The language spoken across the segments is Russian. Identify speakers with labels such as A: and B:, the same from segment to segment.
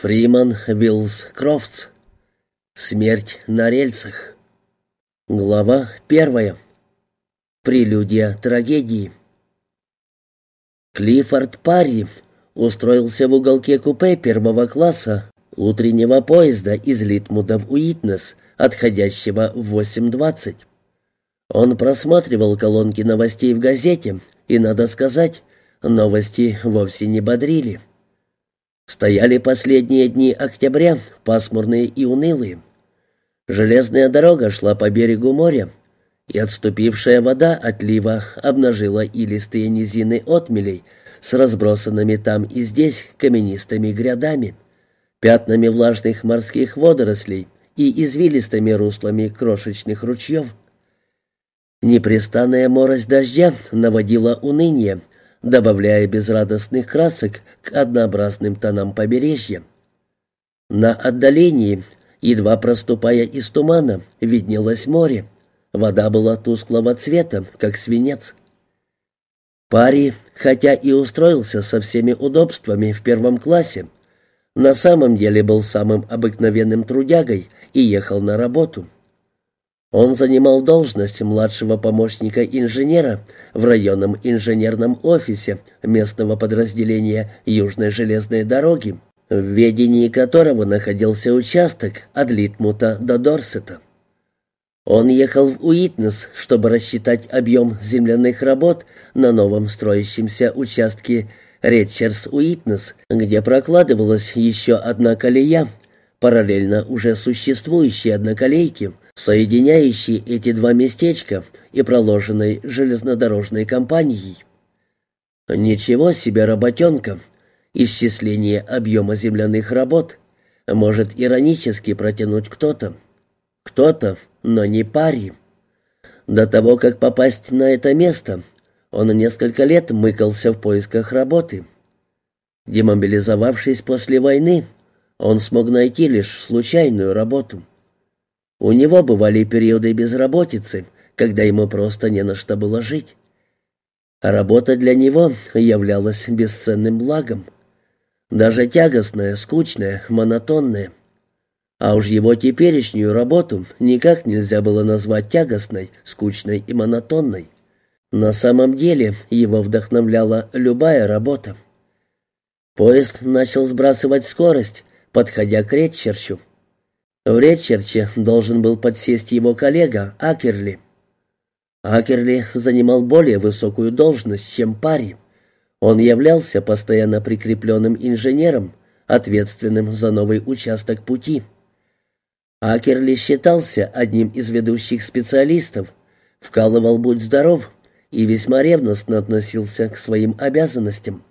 A: Фриман Виллс Крофтс. Смерть на рельсах. Глава первая. Прелюдия трагедии. Клиффорд Парри устроился в уголке купе первого класса утреннего поезда из Литмуда в Уитнес, отходящего в 8.20. Он просматривал колонки новостей в газете, и, надо сказать, новости вовсе не бодрили. Стояли последние дни октября, пасмурные и унылые. Железная дорога шла по берегу моря, и отступившая вода отлива обнажила илистые низины отмелей с разбросанными там и здесь каменистыми грядами, пятнами влажных морских водорослей и извилистыми руслами крошечных ручьев. Непрестанная морось дождя наводила уныние, добавляя безрадостных красок к однообразным тонам побережья. На отдалении, едва проступая из тумана, виднелось море. Вода была тусклого цвета, как свинец. Пари, хотя и устроился со всеми удобствами в первом классе, на самом деле был самым обыкновенным трудягой и ехал на работу. Он занимал должность младшего помощника инженера в районном инженерном офисе местного подразделения Южной железной дороги, в ведении которого находился участок от Литмута до Дорсета. Он ехал в Уитнес, чтобы рассчитать объем земляных работ на новом строящемся участке Ретчерс-Уитнес, где прокладывалась еще одна колея, параллельно уже существующей одноколейке, соединяющей эти два местечка и проложенной железнодорожной компанией. Ничего себе работенка! Исчисление объема земляных работ может иронически протянуть кто-то. Кто-то, но не пари. До того, как попасть на это место, он несколько лет мыкался в поисках работы. Демобилизовавшись после войны, он смог найти лишь случайную работу. У него бывали периоды безработицы, когда ему просто не на что было жить. Работа для него являлась бесценным благом. Даже тягостная, скучная, монотонная. А уж его теперешнюю работу никак нельзя было назвать тягостной, скучной и монотонной. На самом деле его вдохновляла любая работа. Поезд начал сбрасывать скорость, подходя к Ретчерчу. В Ретчерче должен был подсесть его коллега Акерли. Акерли занимал более высокую должность, чем Пари. Он являлся постоянно прикрепленным инженером, ответственным за новый участок пути. Акерли считался одним из ведущих специалистов, вкалывал «Будь здоров» и весьма ревностно относился к своим обязанностям.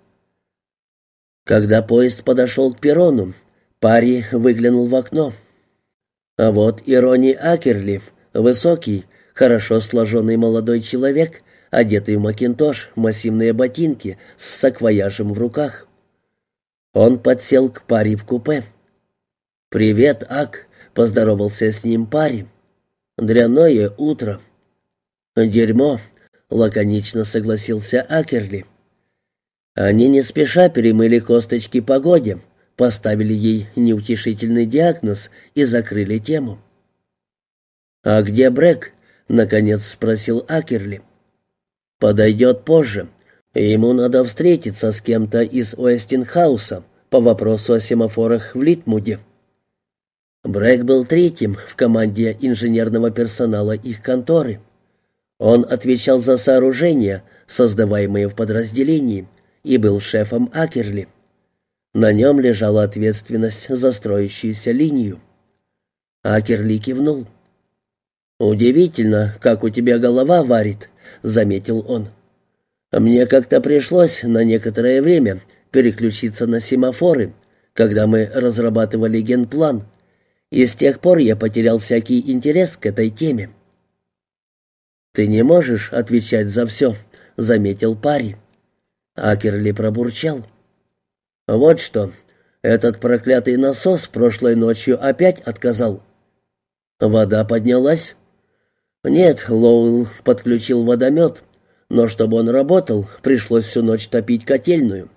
A: Когда поезд подошел к перрону, Пари выглянул в окно. А вот Ирони Акерли, высокий, хорошо сложенный молодой человек, одетый в макинтош, массивные ботинки с саквояжем в руках. Он подсел к паре в купе. «Привет, Ак», — поздоровался с ним парень. «Дряное утро». «Дерьмо», — лаконично согласился Акерли. Они не спеша перемыли косточки погоде, поставили ей неутешительный диагноз и закрыли тему. «А где Брэк?» — наконец спросил Акерли. «Подойдет позже. Ему надо встретиться с кем-то из Уэстинхауса по вопросу о семафорах в Литмуде». Брэк был третьим в команде инженерного персонала их конторы. Он отвечал за сооружения, создаваемые в подразделении, и был шефом Акерли. На нем лежала ответственность за строящуюся линию. Акерли кивнул. «Удивительно, как у тебя голова варит», — заметил он. «Мне как-то пришлось на некоторое время переключиться на семафоры, когда мы разрабатывали генплан, и с тех пор я потерял всякий интерес к этой теме». «Ты не можешь отвечать за все», — заметил парень. Акерли пробурчал. «Вот что, этот проклятый насос прошлой ночью опять отказал». «Вода поднялась?» «Нет, Лоуэлл подключил водомет, но чтобы он работал, пришлось всю ночь топить котельную».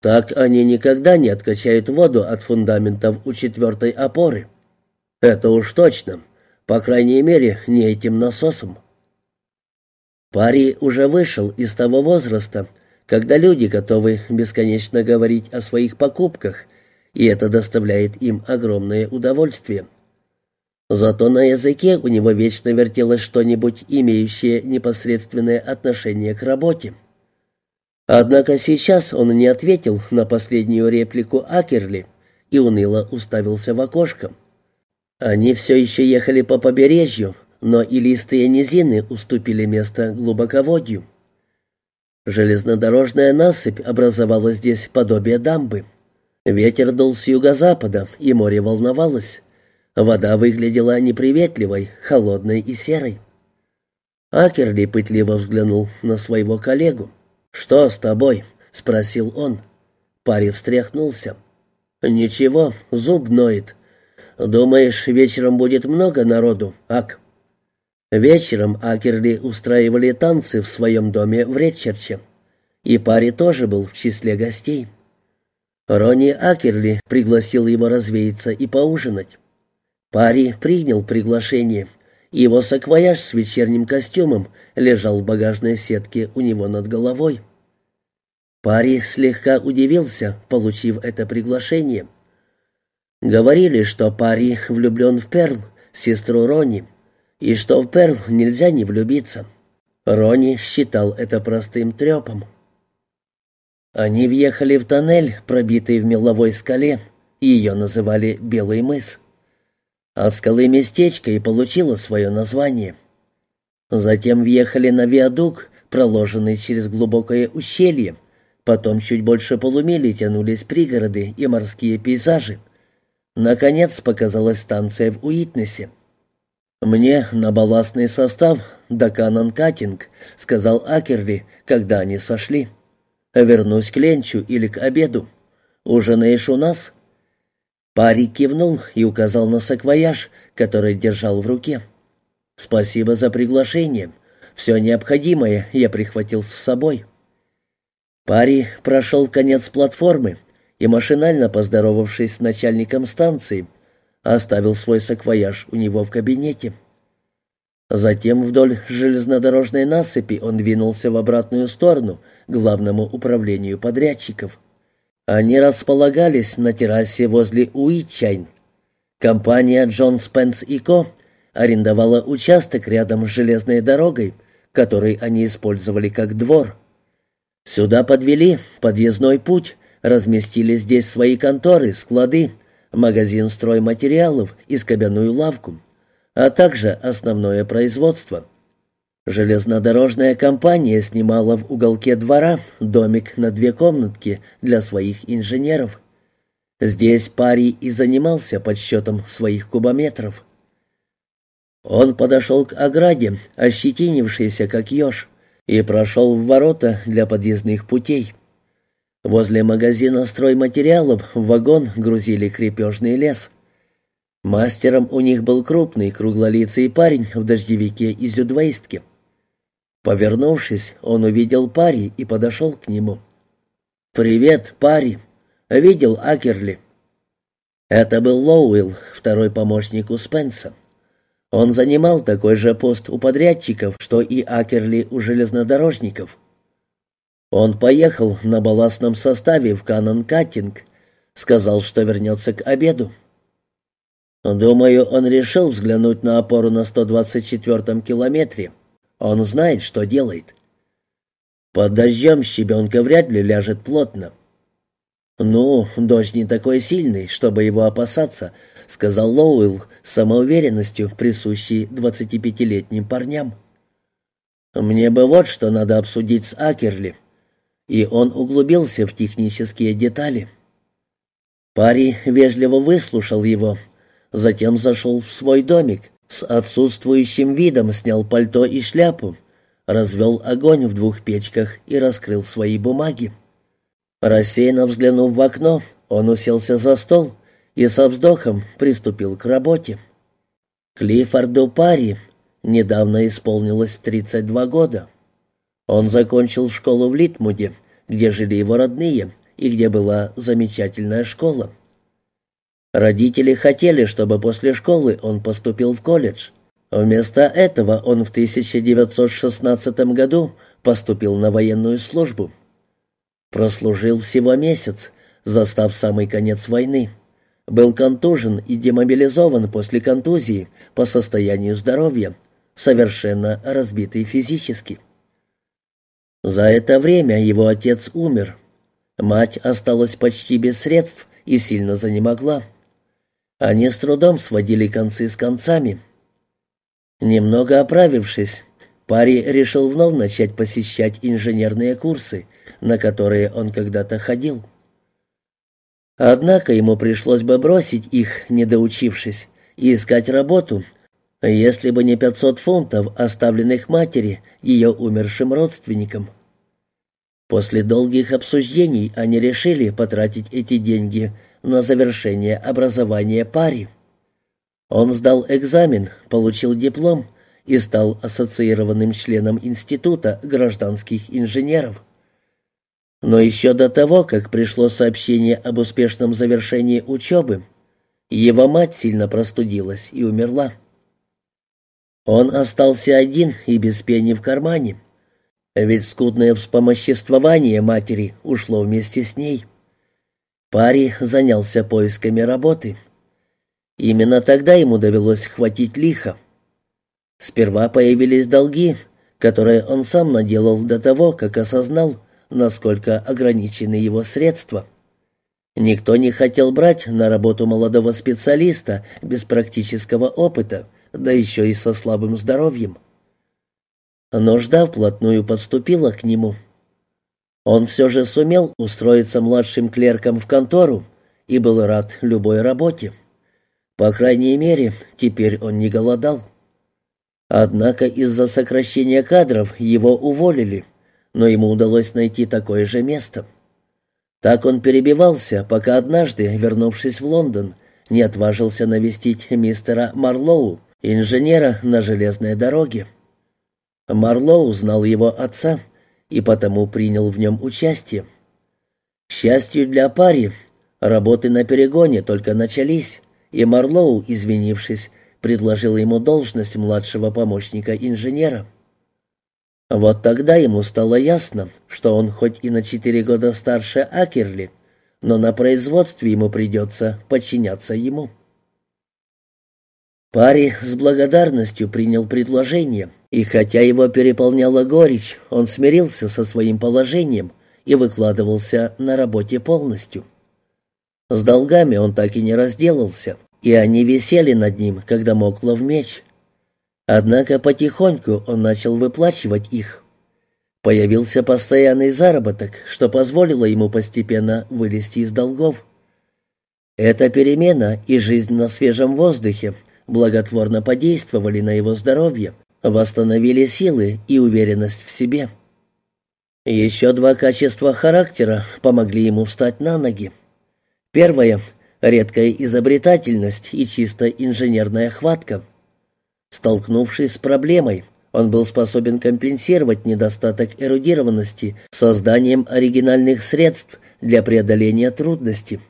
A: Так они никогда не откачают воду от фундаментов у четвертой опоры. Это уж точно. По крайней мере, не этим насосом. Пари уже вышел из того возраста, когда люди готовы бесконечно говорить о своих покупках, и это доставляет им огромное удовольствие. Зато на языке у него вечно вертелось что-нибудь, имеющее непосредственное отношение к работе. Однако сейчас он не ответил на последнюю реплику Акерли и уныло уставился в окошко. Они все еще ехали по побережью, но и листые низины уступили место глубоководью. Железнодорожная насыпь образовала здесь подобие дамбы. Ветер дул с юго-запада, и море волновалось. Вода выглядела неприветливой, холодной и серой. Акерли пытливо взглянул на своего коллегу. «Что с тобой?» — спросил он. Парень встряхнулся. «Ничего, зуб ноет. Думаешь, вечером будет много народу, Ак?» Вечером Акерли устраивали танцы в своем доме в Редчерче. И парень тоже был в числе гостей. Ронни Акерли пригласил его развеяться и поужинать. Пари принял приглашение. Его саквояж с вечерним костюмом лежал в багажной сетке у него над головой. Пари слегка удивился, получив это приглашение. Говорили, что Пари влюблен в Перл, сестру Рони, и что в Перл нельзя не влюбиться. Рони считал это простым трепом. Они въехали в тоннель, пробитый в меловой скале, ее называли «Белый мыс». От скалы местечко и получило свое название. Затем въехали на виадук, проложенный через глубокое ущелье, потом чуть больше полумили тянулись пригороды и морские пейзажи. Наконец показалась станция в Уитнесе. «Мне на балластный состав до Канан-Каттинг», — сказал Акерли, когда они сошли. «Вернусь к Ленчу или к обеду. Ужинаешь у нас?» Парик кивнул и указал на саквояж, который держал в руке. «Спасибо за приглашение. Все необходимое я прихватил с собой». Пари прошел конец платформы и, машинально поздоровавшись с начальником станции, оставил свой саквояж у него в кабинете. Затем вдоль железнодорожной насыпи он двинулся в обратную сторону, к главному управлению подрядчиков. Они располагались на террасе возле Уитчайн. Компания Джон Спенс и Ко арендовала участок рядом с железной дорогой, который они использовали как двор. Сюда подвели подъездной путь, разместили здесь свои конторы, склады, магазин стройматериалов и скобяную лавку, а также основное производство — Железнодорожная компания снимала в уголке двора домик на две комнатки для своих инженеров. Здесь парень и занимался подсчетом своих кубометров. Он подошел к ограде, ощетинившейся как еж, и прошел в ворота для подъездных путей. Возле магазина стройматериалов в вагон грузили крепежный лес. Мастером у них был крупный круглолицый парень в дождевике из юдвейстки. Повернувшись, он увидел Пари и подошел к нему. «Привет, Пари! Видел Акерли?» Это был Лоуэлл, второй помощник у Спенса. Он занимал такой же пост у подрядчиков, что и Акерли у железнодорожников. Он поехал на балластном составе в Канон-Каттинг, сказал, что вернется к обеду. Думаю, он решил взглянуть на опору на 124-м километре. Он знает, что делает. Под дождем щебенка вряд ли ляжет плотно. «Ну, дождь не такой сильный, чтобы его опасаться», — сказал Лоуэлл с самоуверенностью, присущей двадцатипятилетним парням. «Мне бы вот что надо обсудить с Акерли». И он углубился в технические детали. Парень вежливо выслушал его, затем зашел в свой домик с отсутствующим видом снял пальто и шляпу, развел огонь в двух печках и раскрыл свои бумаги. Рассеянно взглянув в окно, он уселся за стол и со вздохом приступил к работе. Клиффорду Парри недавно исполнилось 32 года. Он закончил школу в Литмуде, где жили его родные, и где была замечательная школа. Родители хотели, чтобы после школы он поступил в колледж. Вместо этого он в 1916 году поступил на военную службу. Прослужил всего месяц, застав самый конец войны. Был контужен и демобилизован после контузии по состоянию здоровья, совершенно разбитый физически. За это время его отец умер. Мать осталась почти без средств и сильно занемогла. Они с трудом сводили концы с концами. Немного оправившись, Пари решил вновь начать посещать инженерные курсы, на которые он когда-то ходил. Однако ему пришлось бы бросить их, не доучившись, и искать работу, если бы не 500 фунтов, оставленных матери, ее умершим родственникам. После долгих обсуждений они решили потратить эти деньги на завершение образования пари. Он сдал экзамен, получил диплом и стал ассоциированным членом Института гражданских инженеров. Но еще до того, как пришло сообщение об успешном завершении учебы, его мать сильно простудилась и умерла. Он остался один и без пени в кармане, ведь скудное вспомоществование матери ушло вместе с ней. Пари занялся поисками работы. Именно тогда ему довелось хватить лихо. Сперва появились долги, которые он сам наделал до того, как осознал, насколько ограничены его средства. Никто не хотел брать на работу молодого специалиста без практического опыта, да еще и со слабым здоровьем. Нужда вплотную подступила к нему. Он все же сумел устроиться младшим клерком в контору и был рад любой работе. По крайней мере, теперь он не голодал. Однако из-за сокращения кадров его уволили – но ему удалось найти такое же место. Так он перебивался, пока однажды, вернувшись в Лондон, не отважился навестить мистера Марлоу, инженера на железной дороге. Марлоу знал его отца и потому принял в нем участие. К счастью для пари, работы на перегоне только начались, и Марлоу, извинившись, предложил ему должность младшего помощника инженера. Вот тогда ему стало ясно, что он хоть и на четыре года старше Акерли, но на производстве ему придется подчиняться ему. Пари с благодарностью принял предложение, и хотя его переполняла горечь, он смирился со своим положением и выкладывался на работе полностью. С долгами он так и не разделался, и они висели над ним, когда мокло в меч. Однако потихоньку он начал выплачивать их. Появился постоянный заработок, что позволило ему постепенно вылезти из долгов. Эта перемена и жизнь на свежем воздухе благотворно подействовали на его здоровье, восстановили силы и уверенность в себе. Еще два качества характера помогли ему встать на ноги. Первое — редкая изобретательность и чисто инженерная хватка — Столкнувшись с проблемой, он был способен компенсировать недостаток эрудированности созданием оригинальных средств для преодоления трудностей.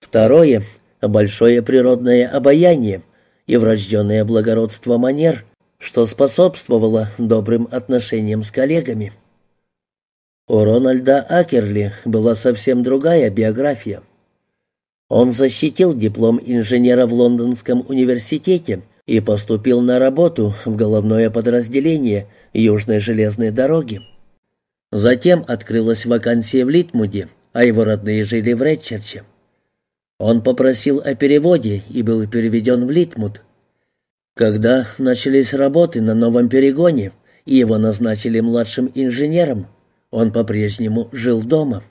A: Второе — большое природное обаяние и врожденное благородство манер, что способствовало добрым отношениям с коллегами. У Рональда Акерли была совсем другая биография. Он защитил диплом инженера в Лондонском университете и поступил на работу в головное подразделение Южной железной дороги. Затем открылась вакансия в Литмуде, а его родные жили в Редчерче. Он попросил о переводе и был переведен в Литмуд. Когда начались работы на новом перегоне и его назначили младшим инженером, он по-прежнему жил дома.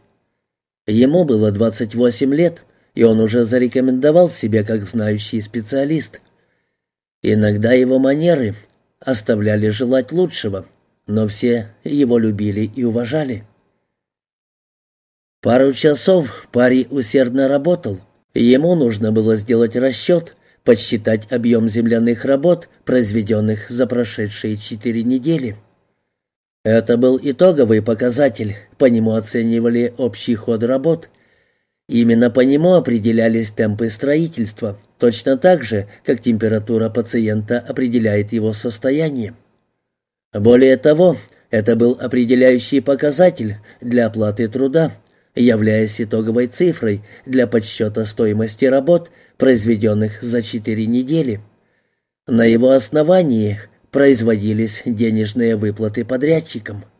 A: Ему было 28 лет, и он уже зарекомендовал себя как знающий специалист – Иногда его манеры оставляли желать лучшего, но все его любили и уважали. Пару часов Пари усердно работал. Ему нужно было сделать расчет, подсчитать объем земляных работ, произведенных за прошедшие четыре недели. Это был итоговый показатель, по нему оценивали общий ход работ. Именно по нему определялись темпы строительства, точно так же, как температура пациента определяет его состояние. Более того, это был определяющий показатель для оплаты труда, являясь итоговой цифрой для подсчета стоимости работ, произведенных за четыре недели. На его основании производились денежные выплаты подрядчикам –